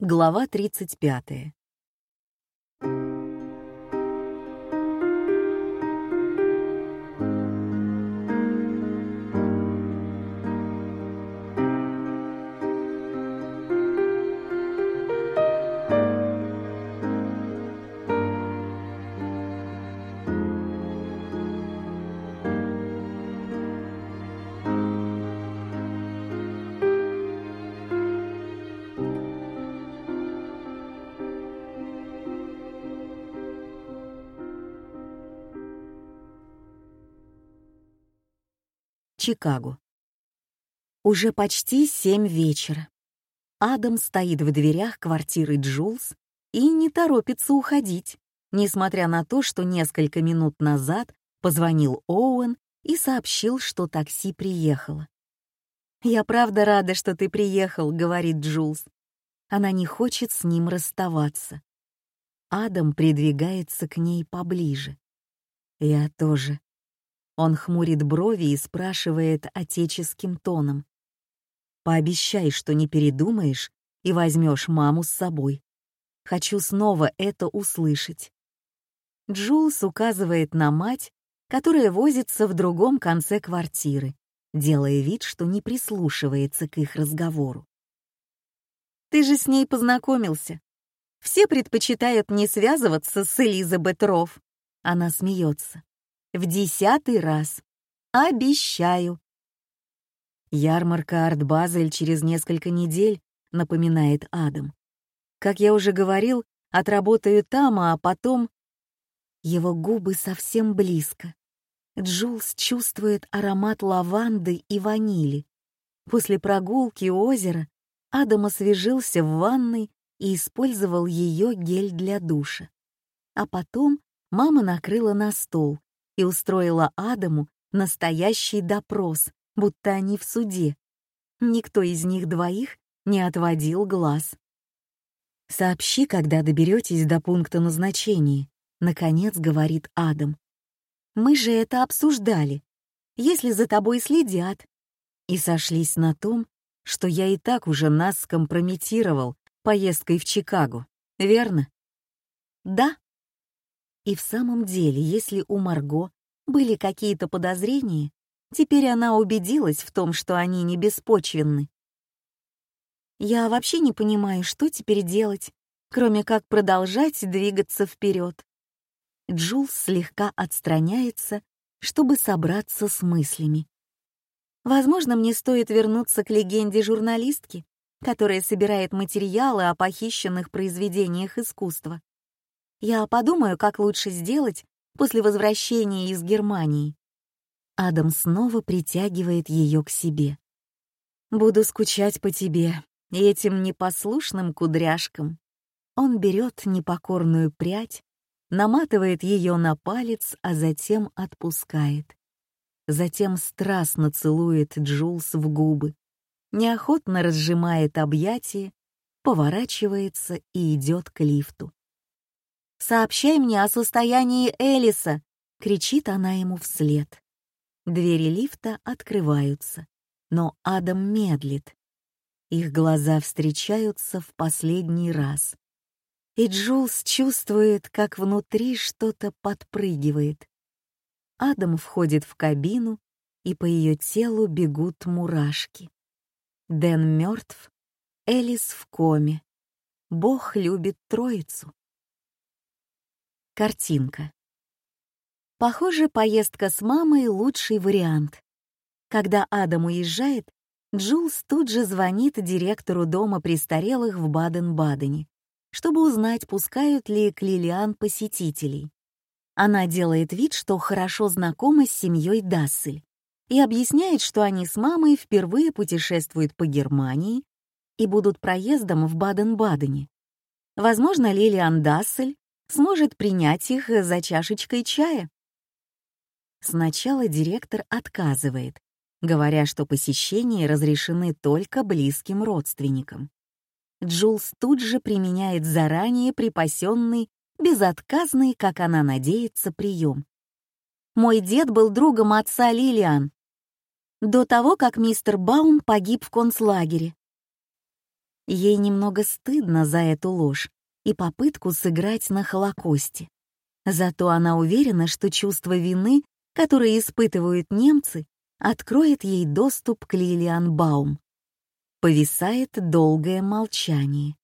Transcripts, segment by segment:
Глава 35. Чикаго. Уже почти семь вечера. Адам стоит в дверях квартиры Джулс и не торопится уходить, несмотря на то, что несколько минут назад позвонил Оуэн и сообщил, что такси приехало. «Я правда рада, что ты приехал», — говорит Джулс. Она не хочет с ним расставаться. Адам придвигается к ней поближе. «Я тоже», он хмурит брови и спрашивает отеческим тоном. «Пообещай, что не передумаешь и возьмешь маму с собой. Хочу снова это услышать». Джулс указывает на мать, которая возится в другом конце квартиры, делая вид, что не прислушивается к их разговору. «Ты же с ней познакомился. Все предпочитают не связываться с Элизабет Рофф». Она смеется в десятый раз. Обещаю. Ярмарка Арт-Базель через несколько недель, напоминает Адам. Как я уже говорил, отработаю там, а потом... Его губы совсем близко. Джулс чувствует аромат лаванды и ванили. После прогулки у озера Адам освежился в ванной и использовал ее гель для душа. А потом мама накрыла на стол, и устроила Адаму настоящий допрос, будто они в суде. Никто из них двоих не отводил глаз. «Сообщи, когда доберетесь до пункта назначения», — наконец говорит Адам. «Мы же это обсуждали. Если за тобой следят». И сошлись на том, что я и так уже нас скомпрометировал поездкой в Чикаго, верно? Да, и в самом деле, если у Марго были какие-то подозрения, теперь она убедилась в том, что они не беспочвенны. Я вообще не понимаю, что теперь делать, кроме как продолжать двигаться вперед. Джулс слегка отстраняется, чтобы собраться с мыслями. Возможно, мне стоит вернуться к легенде журналистки, которая собирает материалы о похищенных произведениях искусства. Я подумаю, как лучше сделать после возвращения из Германии. Адам снова притягивает ее к себе. «Буду скучать по тебе и этим непослушным кудряшкам». Он берет непокорную прядь, наматывает ее на палец, а затем отпускает. Затем страстно целует Джулс в губы, неохотно разжимает объятия, поворачивается и идет к лифту. «Сообщай мне о состоянии Элиса!» — кричит она ему вслед. Двери лифта открываются, но Адам медлит. Их глаза встречаются в последний раз. И Джулс чувствует, как внутри что-то подпрыгивает. Адам входит в кабину, и по ее телу бегут мурашки. Дэн мертв, Элис в коме. Бог любит троицу. Картинка. Похоже, поездка с мамой — лучший вариант. Когда Адам уезжает, Джулс тут же звонит директору дома престарелых в Баден-Бадене, чтобы узнать, пускают ли к Лилиан посетителей. Она делает вид, что хорошо знакома с семьей Дассель и объясняет, что они с мамой впервые путешествуют по Германии и будут проездом в Баден-Бадене. Возможно, Лилиан Дассель сможет принять их за чашечкой чая. Сначала директор отказывает, говоря, что посещения разрешены только близким родственникам. Джулс тут же применяет заранее припасенный, безотказный, как она надеется, прием. Мой дед был другом отца Лилиан. До того, как мистер Баум погиб в концлагере. Ей немного стыдно за эту ложь и попытку сыграть на Холокосте. Зато она уверена, что чувство вины, которое испытывают немцы, откроет ей доступ к Лилиан Баум. Повисает долгое молчание.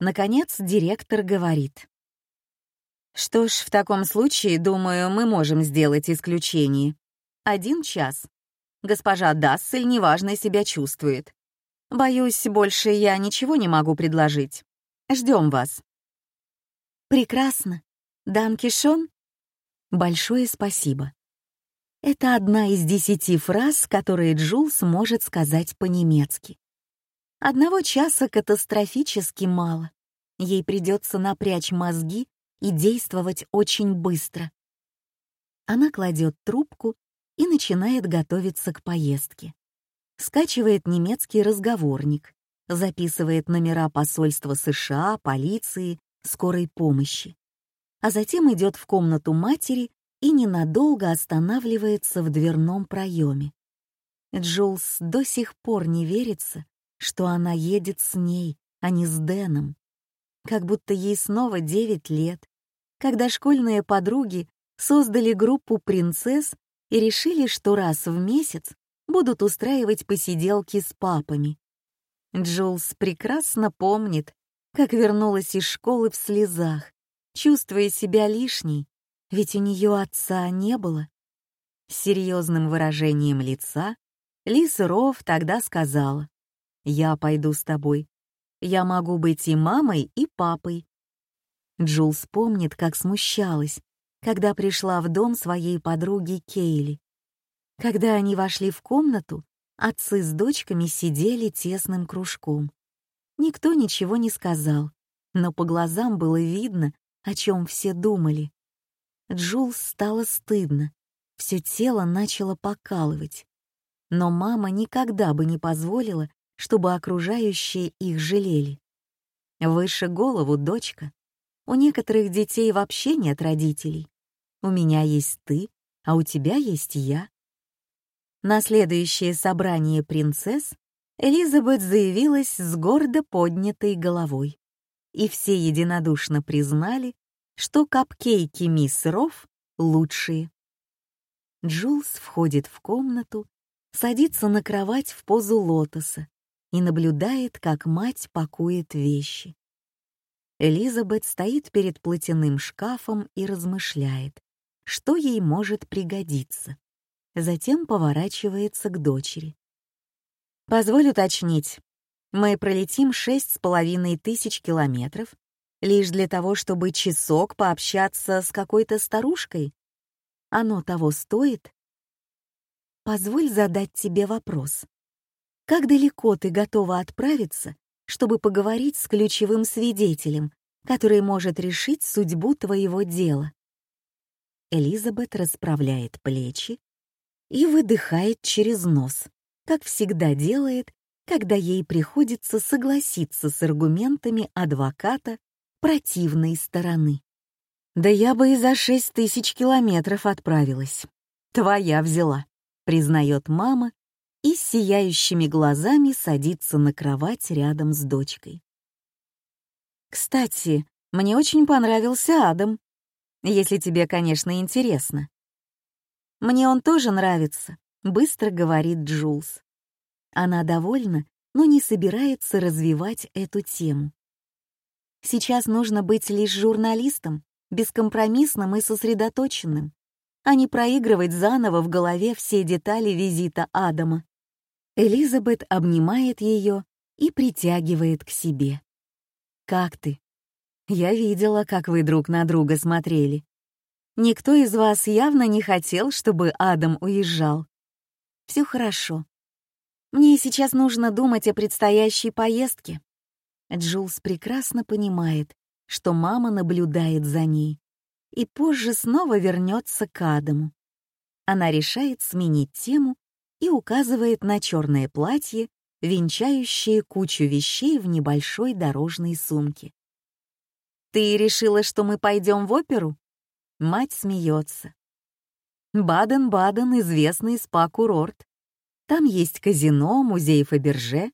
Наконец директор говорит. «Что ж, в таком случае, думаю, мы можем сделать исключение. Один час. Госпожа Дассель неважно себя чувствует. Боюсь, больше я ничего не могу предложить. Ждем вас». «Прекрасно. Данкишон?» «Большое спасибо». Это одна из десяти фраз, которые Джулс может сказать по-немецки. Одного часа катастрофически мало. Ей придется напрячь мозги и действовать очень быстро. Она кладет трубку и начинает готовиться к поездке. Скачивает немецкий разговорник, записывает номера посольства США, полиции, скорой помощи. А затем идет в комнату матери и ненадолго останавливается в дверном проеме. Джулс до сих пор не верится, что она едет с ней, а не с Дэном. Как будто ей снова девять лет, когда школьные подруги создали группу принцесс и решили, что раз в месяц будут устраивать посиделки с папами. Джулс прекрасно помнит, как вернулась из школы в слезах, чувствуя себя лишней, ведь у нее отца не было. С серьезным выражением лица Лис Ров тогда сказала, «Я пойду с тобой. Я могу быть и мамой, и папой». Джулс помнит, как смущалась, когда пришла в дом своей подруги Кейли. Когда они вошли в комнату, отцы с дочками сидели тесным кружком. Никто ничего не сказал, но по глазам было видно, о чем все думали. Джулс стало стыдно, все тело начало покалывать. Но мама никогда бы не позволила, чтобы окружающие их жалели. Выше голову, дочка. У некоторых детей вообще нет родителей. У меня есть ты, а у тебя есть я. На следующее собрание принцесс Элизабет заявилась с гордо поднятой головой. И все единодушно признали, что капкейки мисс Рофф лучшие. Джулс входит в комнату, садится на кровать в позу лотоса и наблюдает, как мать пакует вещи. Элизабет стоит перед платяным шкафом и размышляет, что ей может пригодиться. Затем поворачивается к дочери. «Позволь уточнить. Мы пролетим шесть с половиной тысяч километров лишь для того, чтобы часок пообщаться с какой-то старушкой? Оно того стоит? Позволь задать тебе вопрос. Как далеко ты готова отправиться, чтобы поговорить с ключевым свидетелем, который может решить судьбу твоего дела? Элизабет расправляет плечи и выдыхает через нос, как всегда делает, когда ей приходится согласиться с аргументами адвоката противной стороны. «Да я бы и за шесть тысяч километров отправилась. Твоя взяла», — признает мама и сияющими глазами садится на кровать рядом с дочкой. «Кстати, мне очень понравился Адам, если тебе, конечно, интересно». «Мне он тоже нравится», — быстро говорит Джулс. Она довольна, но не собирается развивать эту тему. Сейчас нужно быть лишь журналистом, бескомпромиссным и сосредоточенным, а не проигрывать заново в голове все детали визита Адама. Элизабет обнимает ее и притягивает к себе. «Как ты?» «Я видела, как вы друг на друга смотрели. Никто из вас явно не хотел, чтобы Адам уезжал. Все хорошо. Мне сейчас нужно думать о предстоящей поездке. Джулс прекрасно понимает, что мама наблюдает за ней, и позже снова вернется к Адаму. Она решает сменить тему и указывает на черное платье, венчающее кучу вещей в небольшой дорожной сумке. «Ты решила, что мы пойдем в оперу?» Мать смеется. Баден-Баден — известный спа-курорт. Там есть казино, музей Фаберже,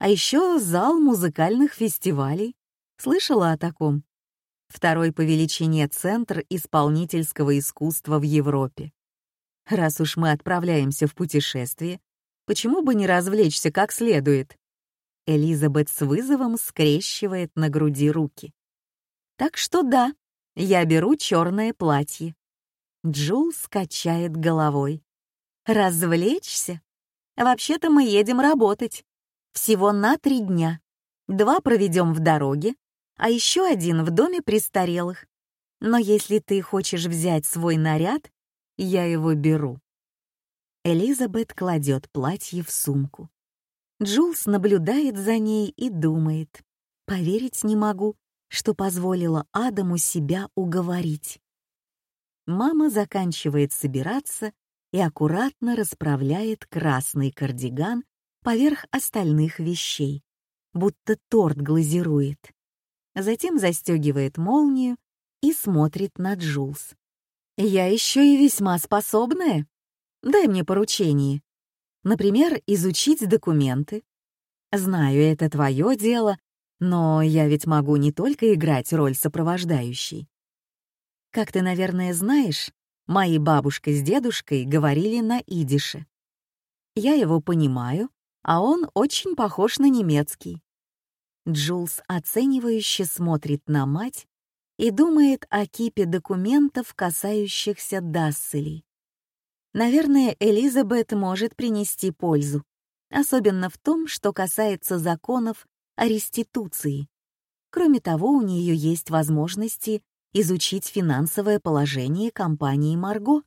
А еще зал музыкальных фестивалей. Слышала о таком? Второй по величине центр исполнительского искусства в Европе. Раз уж мы отправляемся в путешествие, почему бы не развлечься как следует? Элизабет с вызовом скрещивает на груди руки. Так что да, я беру черное платье. Джул скачает головой. Развлечься? Вообще-то мы едем работать. Всего на три дня. Два проведем в дороге, а еще один в доме престарелых. Но если ты хочешь взять свой наряд, я его беру. Элизабет кладет платье в сумку. Джулс наблюдает за ней и думает. Поверить не могу, что позволила Адаму себя уговорить. Мама заканчивает собираться и аккуратно расправляет красный кардиган поверх остальных вещей, будто торт глазирует. Затем застегивает молнию и смотрит на Джулс. «Я еще и весьма способная. Дай мне поручение. Например, изучить документы. Знаю, это твое дело, но я ведь могу не только играть роль сопровождающей. Как ты, наверное, знаешь, мои бабушка с дедушкой говорили на идише. Я его понимаю, а он очень похож на немецкий. Джулс оценивающе смотрит на мать и думает о кипе документов, касающихся Дасселей. Наверное, Элизабет может принести пользу, особенно в том, что касается законов о реституции. Кроме того, у нее есть возможности изучить финансовое положение компании «Марго».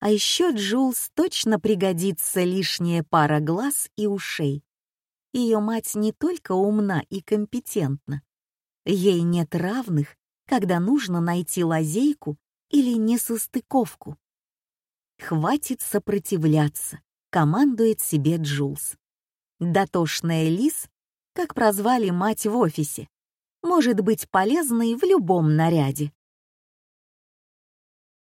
А еще Джулс точно пригодится лишняя пара глаз и ушей. Ее мать не только умна и компетентна. Ей нет равных, когда нужно найти лазейку или несостыковку. «Хватит сопротивляться», — командует себе Джулс. Дотошная Лис, как прозвали мать в офисе, может быть полезной в любом наряде.